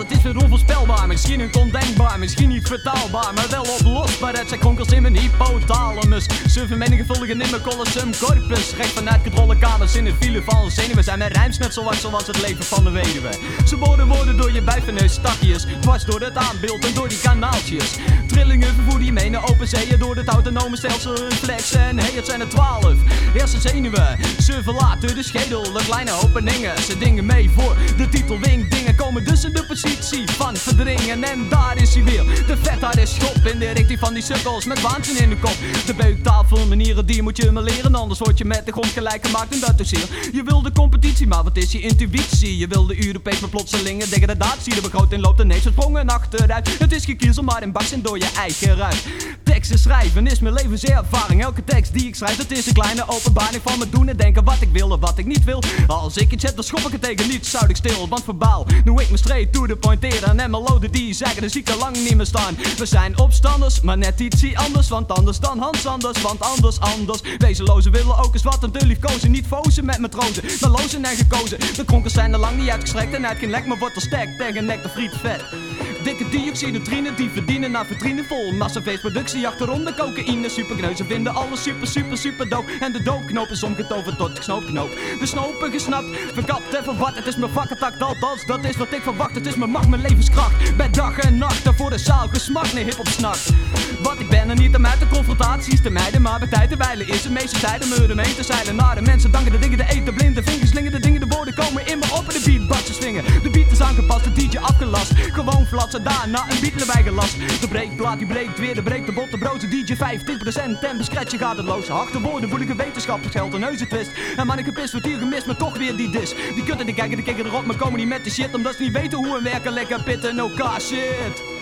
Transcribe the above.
het is weer onvoorspelbaar. Misschien een ondenkbaar, misschien niet vertaalbaar. Maar wel oplosbaar, het zijn kronkels in mijn hypothalamus. Ze vermenigvuldigen in mijn colossum corpus. Recht vanuit controlekamers in het file van zenuwen. Zijn mijn rijms net zoals het leven van de weduwe. Ze worden woorden door je bijf en neus stakjes. Dwars door het aanbeeld en door die kanaaltjes. Trillingen vervoer mee naar open zeeën. Door het autonome stelsel flexen. En hey, het zijn er twaalf. Hersenzenuwen, ze verlaten de schedel. De kleine openingen, ze dingen mee voor de titel wing. Dingen komen dus in de positie van verdringen. En daar is hij weer. De vetheid is schop in de richting van die sukkels. Met waanzin in de kop. De beuktafel, manieren die moet je me leren. Anders word je met de grond gelijk gemaakt en dat is. Je wil de competitie, maar wat is je intuïtie? Je wil de Europees met plotselingen degradatie. De begroting loopt ineens sprongen achteruit. Het is gekiezel, maar in baksen door je eigen ruit. Teksten schrijven is mijn levenservaring. Elke tekst die ik schrijf, dat is een kleine openbaring van me doen en denken wat ik wil en wat ik niet wil. Als ik iets heb, dan schop ik het tegen niets, zou ik stil. Want verbaal, nu ik me straight to the point eren. En meloden die zeggen, de ziekte lang niet meer staan. We zijn opstanders, maar net iets anders. Want anders dan Hans Anders, want anders anders. Wezenlozen willen ook eens wat een te liefkozen. Niet fozen met matrozen, maar lozen en gekozen. De kronkels zijn er lang niet uitgestrekt en uit geen lek, maar wordt er sterk tegen nek de friet vet. Dikke dioxinetrine die verdienen naar vitrine vol. Massafeest productie achterom de cocaïne. Superkneuzen vinden alles super super super dope. En de doopknoop is omgetoverd tot knoopknoop. De snopen gesnapt, verkapt en verward. Het is mijn vakkentak, althans dat is wat ik verwacht. Het is mijn macht, mijn levenskracht. Bij dag en nacht en voor de zaal gesmakt, nee hip-hop snakt. Wat ik ben er niet om uit de confrontaties te mijden. Maar bij tijd te wijlen is de meeste tijden me ermee te zeilen. Naar de mensen danken de dingen, de eten, blinde Gewoon flatsen daarna een beat erbij gelast. De breekplaat die breekt weer, de breekt de botte brood. De DJ 50% en bescratchen gaat het los. Achter woorden voelige wetenschap, geld een neuzen twist. En man, ik heb pis wat hier gemist, maar toch weer die dis. Die kutten die kijken, die kijken erop, maar komen niet met de shit. Omdat ze niet weten hoe een werken lekker pitten in elkaar zit.